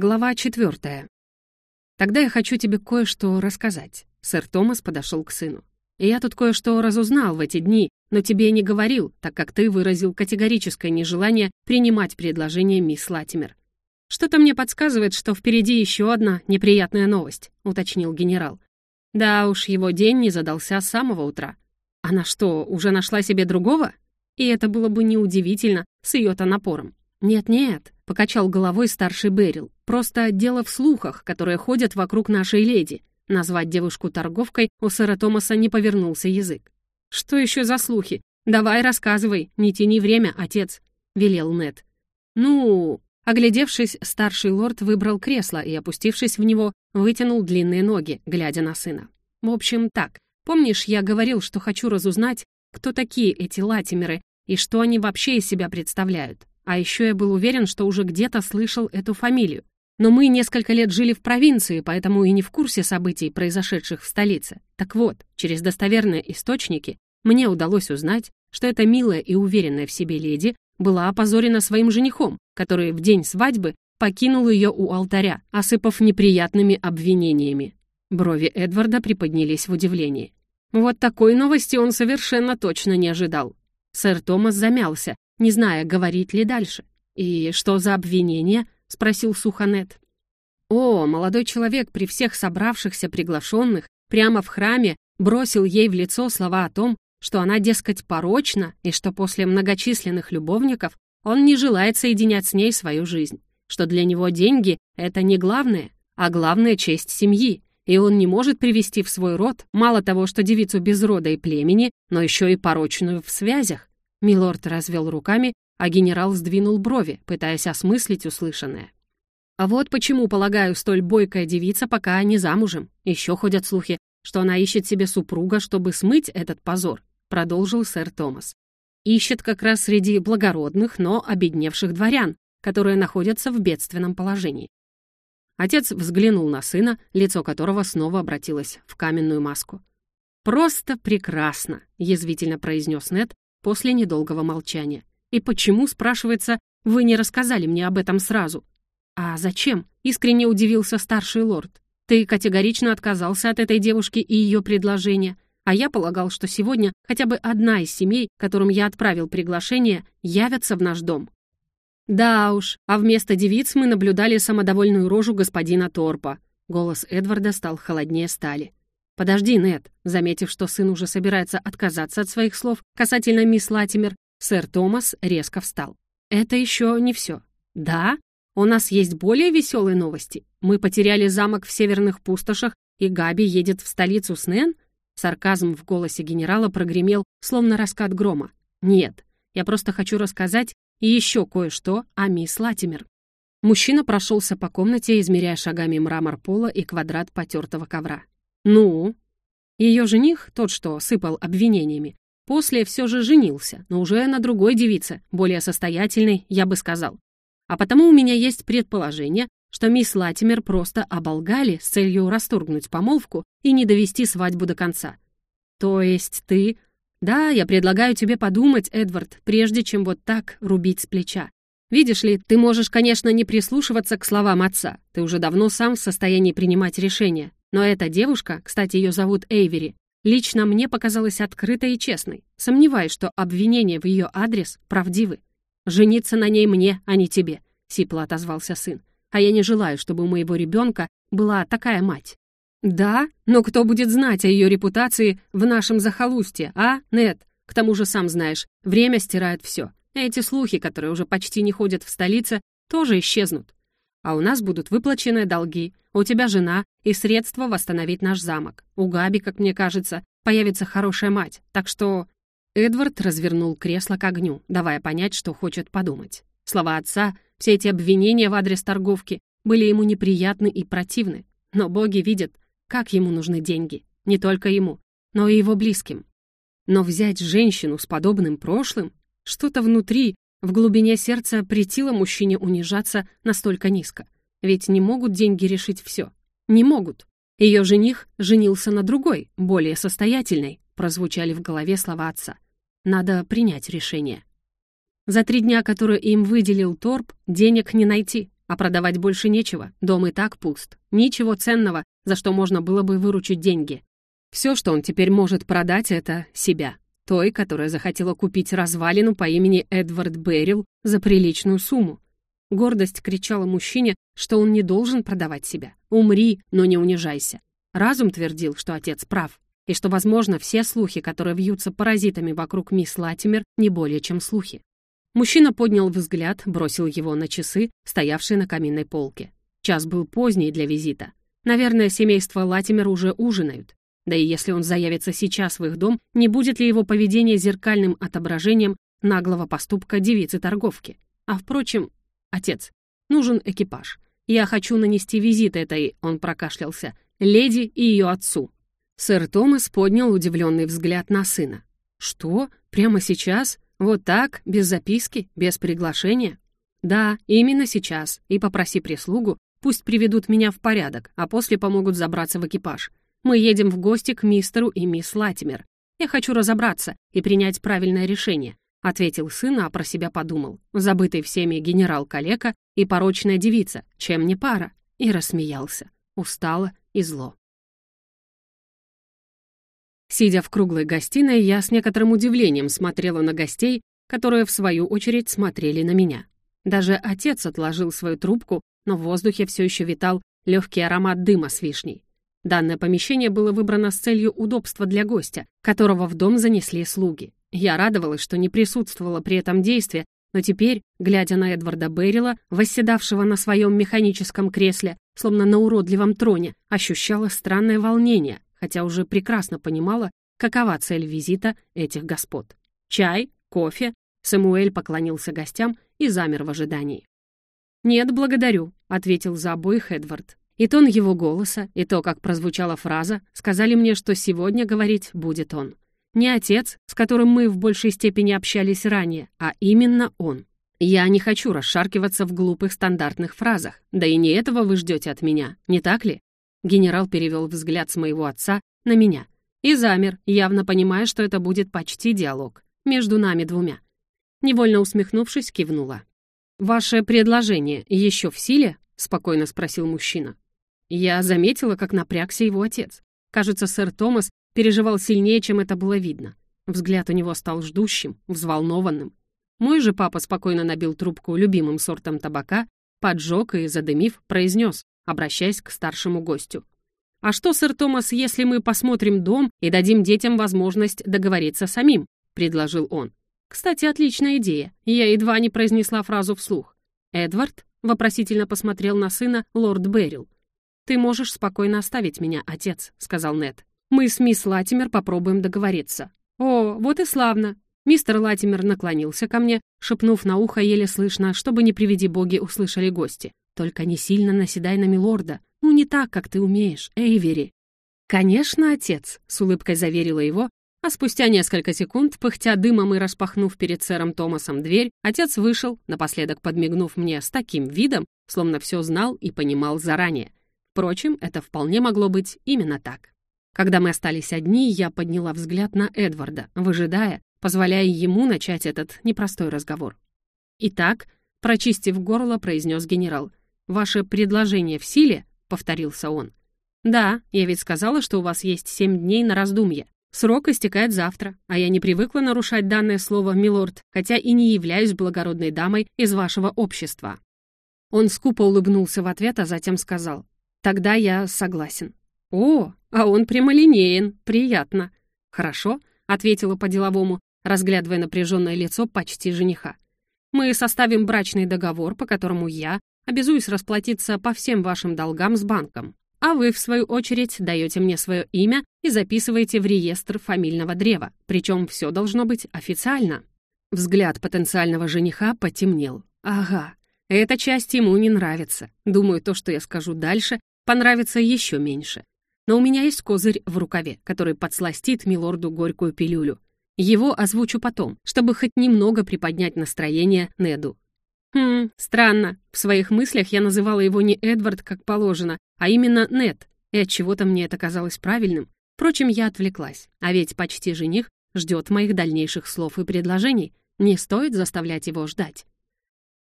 Глава четвертая. «Тогда я хочу тебе кое-что рассказать». Сэр Томас подошел к сыну. «Я тут кое-что разузнал в эти дни, но тебе не говорил, так как ты выразил категорическое нежелание принимать предложение мисс Латимер. Что-то мне подсказывает, что впереди еще одна неприятная новость», — уточнил генерал. «Да уж, его день не задался с самого утра. Она что, уже нашла себе другого? И это было бы неудивительно с ее-то напором. «Нет-нет», — покачал головой старший Берил. «Просто дело в слухах, которые ходят вокруг нашей леди». Назвать девушку торговкой у сэра Томаса не повернулся язык. «Что еще за слухи? Давай рассказывай, не тяни время, отец», — велел Нед. «Ну...» Оглядевшись, старший лорд выбрал кресло и, опустившись в него, вытянул длинные ноги, глядя на сына. «В общем, так. Помнишь, я говорил, что хочу разузнать, кто такие эти латимеры и что они вообще из себя представляют? А еще я был уверен, что уже где-то слышал эту фамилию. Но мы несколько лет жили в провинции, поэтому и не в курсе событий, произошедших в столице. Так вот, через достоверные источники мне удалось узнать, что эта милая и уверенная в себе леди была опозорена своим женихом, который в день свадьбы покинул ее у алтаря, осыпав неприятными обвинениями. Брови Эдварда приподнялись в удивлении. Вот такой новости он совершенно точно не ожидал. Сэр Томас замялся, не зная, говорить ли дальше. «И что за обвинение?» — спросил Суханет. О, молодой человек при всех собравшихся приглашенных прямо в храме бросил ей в лицо слова о том, что она, дескать, порочна, и что после многочисленных любовников он не желает соединять с ней свою жизнь, что для него деньги — это не главное, а главная честь семьи, и он не может привести в свой род мало того, что девицу без рода и племени, но еще и порочную в связях. Милорд развел руками, а генерал сдвинул брови, пытаясь осмыслить услышанное. А вот почему, полагаю, столь бойкая девица пока не замужем. Еще ходят слухи, что она ищет себе супруга, чтобы смыть этот позор, продолжил сэр Томас. Ищет как раз среди благородных, но обедневших дворян, которые находятся в бедственном положении. Отец взглянул на сына, лицо которого снова обратилось в каменную маску. «Просто прекрасно», — язвительно произнес Нед, после недолгого молчания. «И почему, спрашивается, вы не рассказали мне об этом сразу?» «А зачем?» — искренне удивился старший лорд. «Ты категорично отказался от этой девушки и ее предложения, а я полагал, что сегодня хотя бы одна из семей, которым я отправил приглашение, явятся в наш дом». «Да уж, а вместо девиц мы наблюдали самодовольную рожу господина Торпа». Голос Эдварда стал холоднее стали. «Подожди, Нед», заметив, что сын уже собирается отказаться от своих слов касательно мисс Латимер, сэр Томас резко встал. «Это еще не все. Да, у нас есть более веселые новости. Мы потеряли замок в северных пустошах, и Габи едет в столицу с Нэн?» Сарказм в голосе генерала прогремел, словно раскат грома. «Нет, я просто хочу рассказать еще кое-что о мисс Латимер». Мужчина прошелся по комнате, измеряя шагами мрамор пола и квадрат потертого ковра. «Ну?» Ее жених, тот, что сыпал обвинениями, после все же женился, но уже на другой девице, более состоятельной, я бы сказал. А потому у меня есть предположение, что мисс Латимер просто оболгали с целью расторгнуть помолвку и не довести свадьбу до конца. То есть ты... Да, я предлагаю тебе подумать, Эдвард, прежде чем вот так рубить с плеча. Видишь ли, ты можешь, конечно, не прислушиваться к словам отца. Ты уже давно сам в состоянии принимать решения. Но эта девушка, кстати, ее зовут Эйвери, лично мне показалась открытой и честной. Сомневаюсь, что обвинения в ее адрес правдивы. «Жениться на ней мне, а не тебе», — сипло отозвался сын. «А я не желаю, чтобы у моего ребенка была такая мать». «Да? Но кто будет знать о ее репутации в нашем захолустье, а, Нет? К тому же, сам знаешь, время стирает все. Эти слухи, которые уже почти не ходят в столице, тоже исчезнут а у нас будут выплачены долги, у тебя жена и средства восстановить наш замок. У Габи, как мне кажется, появится хорошая мать, так что...» Эдвард развернул кресло к огню, давая понять, что хочет подумать. Слова отца, все эти обвинения в адрес торговки были ему неприятны и противны, но боги видят, как ему нужны деньги, не только ему, но и его близким. Но взять женщину с подобным прошлым, что-то внутри в глубине сердца претило мужчине унижаться настолько низко. Ведь не могут деньги решить все. Не могут. Ее жених женился на другой, более состоятельной, прозвучали в голове слова отца. Надо принять решение. За три дня, которые им выделил Торп, денег не найти. А продавать больше нечего, дом и так пуст. Ничего ценного, за что можно было бы выручить деньги. Все, что он теперь может продать, это себя. Той, которая захотела купить развалину по имени Эдвард Беррил за приличную сумму. Гордость кричала мужчине, что он не должен продавать себя. «Умри, но не унижайся». Разум твердил, что отец прав, и что, возможно, все слухи, которые вьются паразитами вокруг мисс Латимер, не более чем слухи. Мужчина поднял взгляд, бросил его на часы, стоявшие на каминной полке. Час был поздний для визита. Наверное, семейство Латимер уже ужинают. Да и если он заявится сейчас в их дом, не будет ли его поведение зеркальным отображением наглого поступка девицы-торговки? А впрочем, отец, нужен экипаж. Я хочу нанести визит этой, он прокашлялся, леди и ее отцу. Сэр Томас поднял удивленный взгляд на сына. «Что? Прямо сейчас? Вот так? Без записки? Без приглашения?» «Да, именно сейчас. И попроси прислугу, пусть приведут меня в порядок, а после помогут забраться в экипаж. Мы едем в гости к мистеру и мисс Латимер. Я хочу разобраться и принять правильное решение», — ответил сын, а про себя подумал. Забытый всеми генерал-калека и порочная девица, чем не пара, и рассмеялся. Устало и зло. Сидя в круглой гостиной, я с некоторым удивлением смотрела на гостей, которые, в свою очередь, смотрели на меня. Даже отец отложил свою трубку, но в воздухе все еще витал легкий аромат дыма с вишней. Данное помещение было выбрано с целью удобства для гостя, которого в дом занесли слуги. Я радовалась, что не присутствовала при этом действии, но теперь, глядя на Эдварда Беррила, восседавшего на своем механическом кресле, словно на уродливом троне, ощущала странное волнение, хотя уже прекрасно понимала, какова цель визита этих господ. Чай? Кофе? Самуэль поклонился гостям и замер в ожидании. «Нет, благодарю», — ответил за обоих Эдвард. И тон его голоса, и то, как прозвучала фраза, сказали мне, что сегодня говорить будет он. Не отец, с которым мы в большей степени общались ранее, а именно он. Я не хочу расшаркиваться в глупых стандартных фразах, да и не этого вы ждете от меня, не так ли? Генерал перевел взгляд с моего отца на меня и замер, явно понимая, что это будет почти диалог между нами двумя. Невольно усмехнувшись, кивнула. «Ваше предложение еще в силе?» — спокойно спросил мужчина. Я заметила, как напрягся его отец. Кажется, сэр Томас переживал сильнее, чем это было видно. Взгляд у него стал ждущим, взволнованным. Мой же папа спокойно набил трубку любимым сортом табака, поджег и, задымив, произнес, обращаясь к старшему гостю. «А что, сэр Томас, если мы посмотрим дом и дадим детям возможность договориться самим?» — предложил он. «Кстати, отличная идея. Я едва не произнесла фразу вслух. Эдвард?» — вопросительно посмотрел на сына лорд Беррил. «Ты можешь спокойно оставить меня, отец», — сказал Нед. «Мы с мисс Латимер попробуем договориться». «О, вот и славно!» Мистер Латимер наклонился ко мне, шепнув на ухо еле слышно, чтобы не приведи боги услышали гости. Только не сильно наседай на милорда. Ну, не так, как ты умеешь, Эйвери». «Конечно, отец», — с улыбкой заверила его, а спустя несколько секунд, пыхтя дымом и распахнув перед сэром Томасом дверь, отец вышел, напоследок подмигнув мне с таким видом, словно все знал и понимал заранее. Впрочем, это вполне могло быть именно так. Когда мы остались одни, я подняла взгляд на Эдварда, выжидая, позволяя ему начать этот непростой разговор. «Итак», — прочистив горло, произнес генерал, «Ваше предложение в силе?» — повторился он. «Да, я ведь сказала, что у вас есть семь дней на раздумье. Срок истекает завтра, а я не привыкла нарушать данное слово, милорд, хотя и не являюсь благородной дамой из вашего общества». Он скупо улыбнулся в ответ, а затем сказал, «Тогда я согласен». «О, а он прямолинеен, приятно». «Хорошо», — ответила по-деловому, разглядывая напряженное лицо почти жениха. «Мы составим брачный договор, по которому я, Обязуюсь расплатиться по всем вашим долгам с банком. А вы, в свою очередь, даете мне свое имя и записываете в реестр фамильного древа. Причем все должно быть официально». Взгляд потенциального жениха потемнел. «Ага, эта часть ему не нравится. Думаю, то, что я скажу дальше, понравится еще меньше. Но у меня есть козырь в рукаве, который подсластит милорду горькую пилюлю. Его озвучу потом, чтобы хоть немного приподнять настроение Неду. Хм, странно. В своих мыслях я называла его не Эдвард, как положено, а именно Нет, и от чего то мне это казалось правильным. Впрочем, я отвлеклась, а ведь почти жених ждет моих дальнейших слов и предложений. Не стоит заставлять его ждать.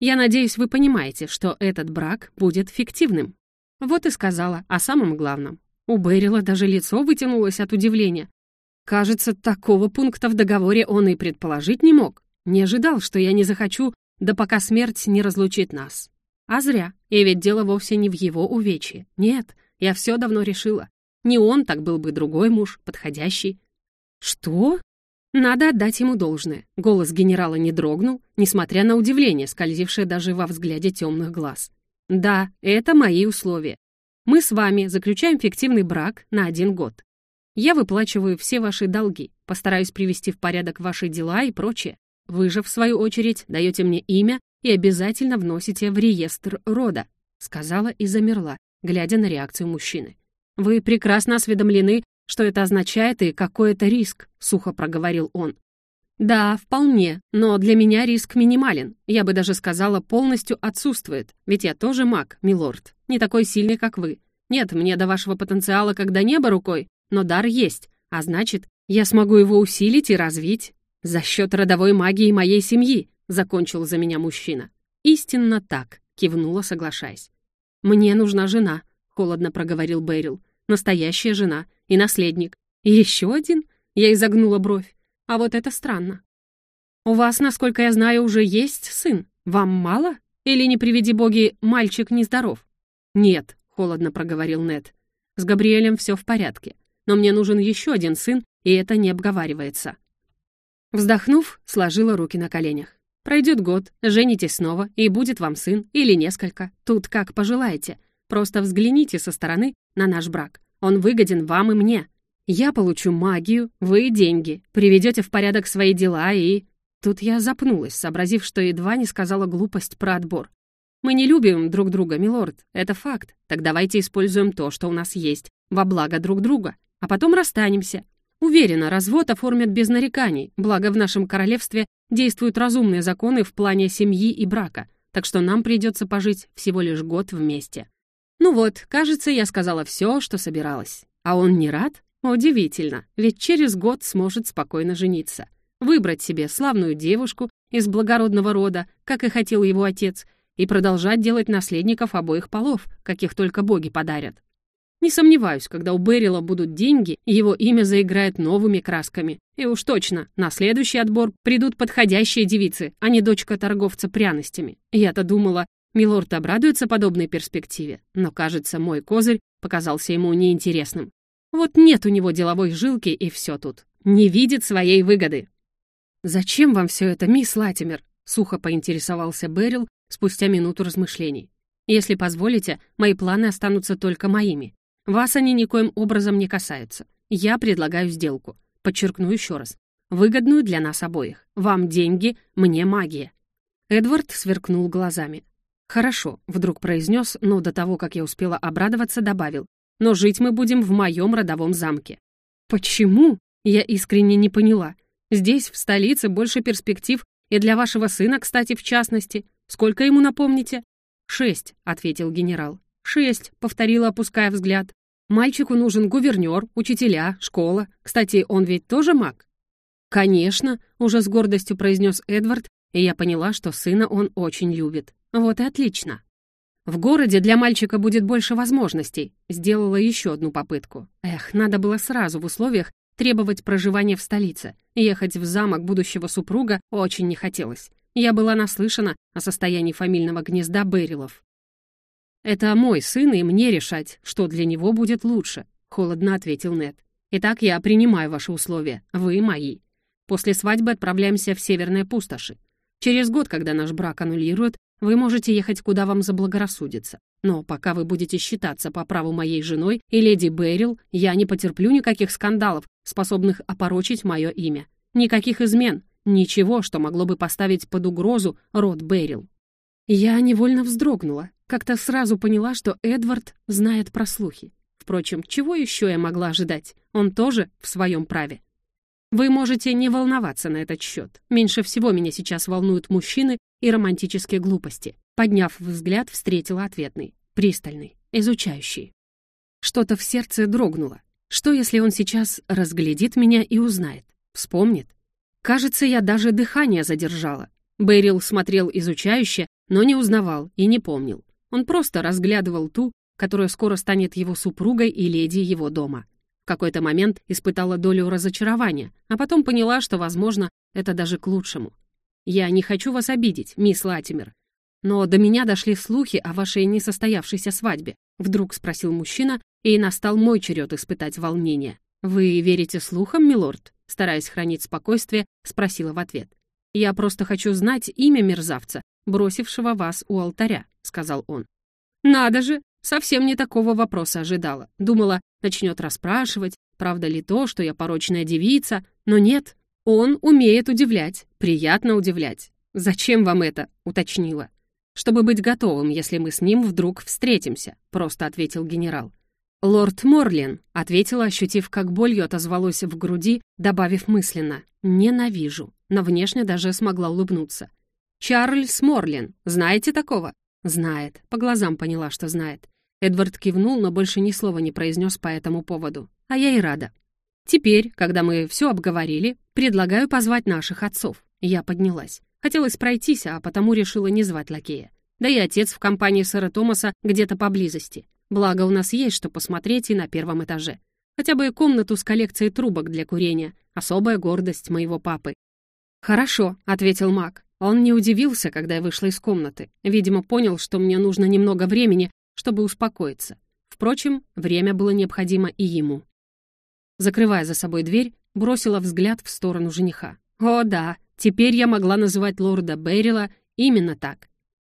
Я надеюсь, вы понимаете, что этот брак будет фиктивным». Вот и сказала о самом главном. У Берила даже лицо вытянулось от удивления. Кажется, такого пункта в договоре он и предположить не мог. Не ожидал, что я не захочу, да пока смерть не разлучит нас. А зря. И ведь дело вовсе не в его увечье. Нет, я все давно решила. Не он, так был бы другой муж, подходящий. Что? Надо отдать ему должное. Голос генерала не дрогнул, несмотря на удивление, скользившее даже во взгляде темных глаз. Да, это мои условия. Мы с вами заключаем фиктивный брак на один год. Я выплачиваю все ваши долги, постараюсь привести в порядок ваши дела и прочее. Вы же, в свою очередь, даете мне имя и обязательно вносите в реестр рода», сказала и замерла, глядя на реакцию мужчины. «Вы прекрасно осведомлены, что это означает и какой это риск», сухо проговорил он. «Да, вполне, но для меня риск минимален. Я бы даже сказала, полностью отсутствует, ведь я тоже маг, милорд, не такой сильный, как вы. Нет, мне до вашего потенциала когда небо рукой, но дар есть, а значит, я смогу его усилить и развить. «За счет родовой магии моей семьи», — закончил за меня мужчина. «Истинно так», — кивнула, соглашаясь. «Мне нужна жена», — холодно проговорил Бэрил. «Настоящая жена и наследник. Еще один?» — я изогнула бровь. «А вот это странно». «У вас, насколько я знаю, уже есть сын. Вам мало? Или, не приведи боги, мальчик нездоров?» «Нет», — холодно проговорил Нед. «С Габриэлем все в порядке. Но мне нужен еще один сын, и это не обговаривается». Вздохнув, сложила руки на коленях. Пройдет год, женитесь снова, и будет вам сын или несколько. Тут как пожелаете. Просто взгляните со стороны на наш брак. Он выгоден вам и мне. Я получу магию, вы — деньги. Приведете в порядок свои дела и... Тут я запнулась, сообразив, что едва не сказала глупость про отбор. Мы не любим друг друга, милорд, это факт. Так давайте используем то, что у нас есть, во благо друг друга. А потом расстанемся. Уверена, развод оформят без нареканий, благо в нашем королевстве действуют разумные законы в плане семьи и брака, так что нам придется пожить всего лишь год вместе. Ну вот, кажется, я сказала все, что собиралась. А он не рад? Удивительно, ведь через год сможет спокойно жениться. Выбрать себе славную девушку из благородного рода, как и хотел его отец, и продолжать делать наследников обоих полов, каких только боги подарят. Не сомневаюсь, когда у Берила будут деньги, его имя заиграет новыми красками. И уж точно, на следующий отбор придут подходящие девицы, а не дочка торговца пряностями. Я-то думала, Милорд обрадуется подобной перспективе, но, кажется, мой козырь показался ему неинтересным. Вот нет у него деловой жилки, и все тут. Не видит своей выгоды. «Зачем вам все это, мисс Латимер?» — сухо поинтересовался Берил спустя минуту размышлений. «Если позволите, мои планы останутся только моими. Вас они никоим образом не касаются. Я предлагаю сделку. Подчеркну еще раз. Выгодную для нас обоих. Вам деньги, мне магия». Эдвард сверкнул глазами. «Хорошо», — вдруг произнес, но до того, как я успела обрадоваться, добавил. «Но жить мы будем в моем родовом замке». «Почему?» — я искренне не поняла. «Здесь, в столице, больше перспектив, и для вашего сына, кстати, в частности. Сколько ему напомните?» «Шесть», — ответил генерал. «Шесть», — повторила, опуская взгляд. «Мальчику нужен гувернер, учителя, школа. Кстати, он ведь тоже маг?» «Конечно», — уже с гордостью произнес Эдвард, и я поняла, что сына он очень любит. Вот и отлично. В городе для мальчика будет больше возможностей. Сделала еще одну попытку. Эх, надо было сразу в условиях требовать проживания в столице. Ехать в замок будущего супруга очень не хотелось. Я была наслышана о состоянии фамильного гнезда Берилов. «Это мой сын, и мне решать, что для него будет лучше», — холодно ответил Нед. «Итак, я принимаю ваши условия. Вы мои. После свадьбы отправляемся в северные пустоши. Через год, когда наш брак аннулируют, вы можете ехать, куда вам заблагорассудится. Но пока вы будете считаться по праву моей женой и леди Берил, я не потерплю никаких скандалов, способных опорочить мое имя. Никаких измен, ничего, что могло бы поставить под угрозу род Берил». Я невольно вздрогнула. Как-то сразу поняла, что Эдвард знает про слухи. Впрочем, чего еще я могла ожидать? Он тоже в своем праве. Вы можете не волноваться на этот счет. Меньше всего меня сейчас волнуют мужчины и романтические глупости. Подняв взгляд, встретила ответный, пристальный, изучающий. Что-то в сердце дрогнуло. Что, если он сейчас разглядит меня и узнает? Вспомнит? Кажется, я даже дыхание задержала. Бэрил смотрел изучающе, но не узнавал и не помнил. Он просто разглядывал ту, которая скоро станет его супругой и леди его дома. В какой-то момент испытала долю разочарования, а потом поняла, что, возможно, это даже к лучшему. «Я не хочу вас обидеть, мисс Латимер, но до меня дошли слухи о вашей несостоявшейся свадьбе», вдруг спросил мужчина, и настал мой черед испытать волнение. «Вы верите слухам, милорд?» Стараясь хранить спокойствие, спросила в ответ. «Я просто хочу знать имя мерзавца, бросившего вас у алтаря», — сказал он. «Надо же! Совсем не такого вопроса ожидала. Думала, начнет расспрашивать, правда ли то, что я порочная девица, но нет. Он умеет удивлять, приятно удивлять. «Зачем вам это?» — уточнила. «Чтобы быть готовым, если мы с ним вдруг встретимся», — просто ответил генерал. «Лорд Морлин», — ответила, ощутив, как болью отозвалось в груди, добавив мысленно. «Ненавижу», но внешне даже смогла улыбнуться. «Чарльз Морлин, знаете такого?» «Знает», по глазам поняла, что знает. Эдвард кивнул, но больше ни слова не произнес по этому поводу. А я и рада. Теперь, когда мы все обговорили, предлагаю позвать наших отцов. Я поднялась. Хотелось пройтись, а потому решила не звать лакея. Да и отец в компании сэра Томаса где-то поблизости. Благо, у нас есть что посмотреть и на первом этаже. Хотя бы и комнату с коллекцией трубок для курения. Особая гордость моего папы. «Хорошо», — ответил маг. Он не удивился, когда я вышла из комнаты. Видимо, понял, что мне нужно немного времени, чтобы успокоиться. Впрочем, время было необходимо и ему. Закрывая за собой дверь, бросила взгляд в сторону жениха. О да, теперь я могла называть лорда Беррила именно так.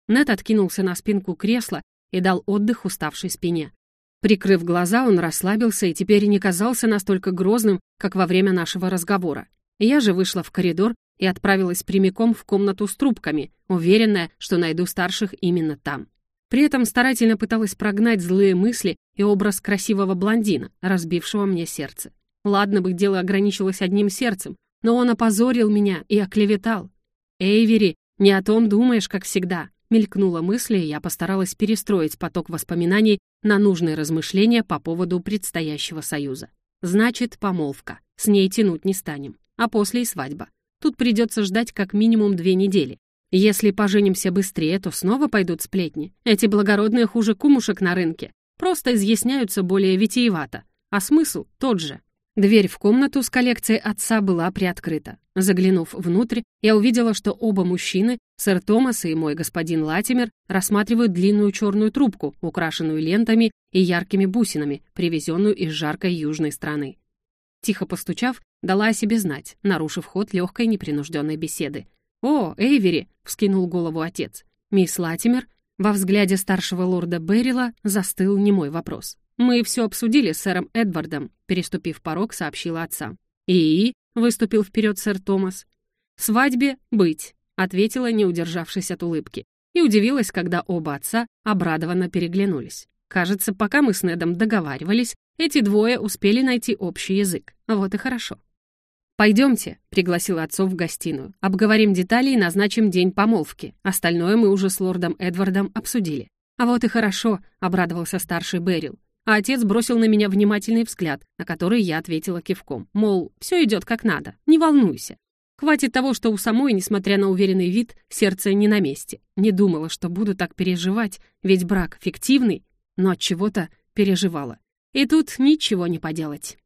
Нет откинулся на спинку кресла и дал отдых уставшей спине. Прикрыв глаза, он расслабился и теперь не казался настолько грозным, как во время нашего разговора. Я же вышла в коридор и отправилась прямиком в комнату с трубками, уверенная, что найду старших именно там. При этом старательно пыталась прогнать злые мысли и образ красивого блондина, разбившего мне сердце. Ладно бы дело ограничилось одним сердцем, но он опозорил меня и оклеветал. «Эйвери, не о том думаешь, как всегда», мелькнула мысль, и я постаралась перестроить поток воспоминаний на нужные размышления по поводу предстоящего союза. Значит, помолвка. С ней тянуть не станем. А после и свадьба. Тут придется ждать как минимум две недели. Если поженимся быстрее, то снова пойдут сплетни. Эти благородные хуже кумушек на рынке. Просто изъясняются более витиевато. А смысл тот же. Дверь в комнату с коллекцией отца была приоткрыта. Заглянув внутрь, я увидела, что оба мужчины, сэр Томас и мой господин Латимер, рассматривают длинную черную трубку, украшенную лентами и яркими бусинами, привезенную из жаркой южной страны. Тихо постучав, дала о себе знать, нарушив ход легкой непринужденной беседы. «О, Эйвери!» — вскинул голову отец. «Мисс Латимер?» Во взгляде старшего лорда Беррила застыл немой вопрос. «Мы все обсудили с сэром Эдвардом», — переступив порог, сообщила отца. «И?» — выступил вперед сэр Томас. «Свадьбе быть», — ответила, не удержавшись от улыбки. И удивилась, когда оба отца обрадованно переглянулись. Кажется, пока мы с Недом договаривались, эти двое успели найти общий язык. Вот и хорошо. «Пойдемте», — пригласила отцов в гостиную. «Обговорим детали и назначим день помолвки. Остальное мы уже с лордом Эдвардом обсудили». «А вот и хорошо», — обрадовался старший Берил. А отец бросил на меня внимательный взгляд, на который я ответила кивком. Мол, все идет как надо, не волнуйся. Хватит того, что у самой, несмотря на уверенный вид, сердце не на месте. Не думала, что буду так переживать, ведь брак фиктивный, но от чего-то переживала. И тут ничего не поделать.